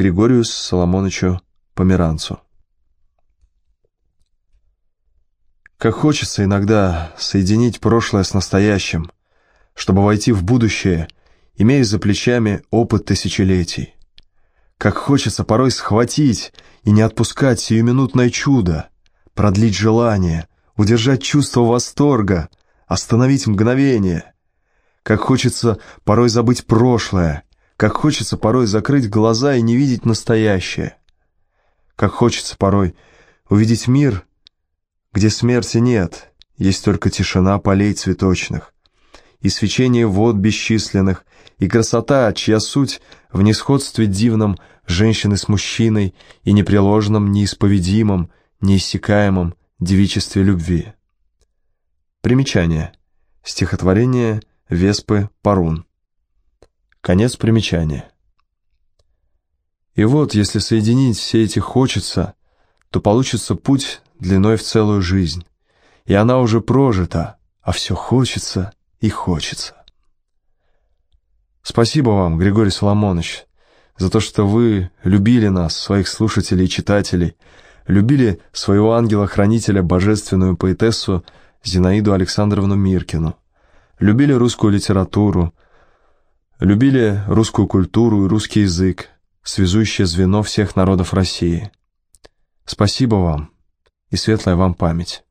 Григорию Соломоновичу Померанцу. Как хочется иногда соединить прошлое с настоящим, чтобы войти в будущее, имея за плечами опыт тысячелетий. Как хочется порой схватить и не отпускать сиюминутное чудо, продлить желание, удержать чувство восторга, остановить мгновение. Как хочется порой забыть прошлое, как хочется порой закрыть глаза и не видеть настоящее. Как хочется порой увидеть мир, где смерти нет, есть только тишина полей цветочных, и свечение вод бесчисленных, и красота, чья суть в несходстве дивном женщины с мужчиной и непреложном, неисповедимом, неиссякаемом девичестве любви. Примечание. Стихотворение Веспы Парун. Конец примечания. И вот, если соединить все эти «хочется», то получится путь длиной в целую жизнь, и она уже прожита, а все хочется и хочется. Спасибо вам, Григорий Соломонович, за то, что вы любили нас, своих слушателей и читателей, любили своего ангела-хранителя, божественную поэтессу Зинаиду Александровну Миркину, любили русскую литературу, любили русскую культуру и русский язык, связующее звено всех народов России. Спасибо вам и светлая вам память.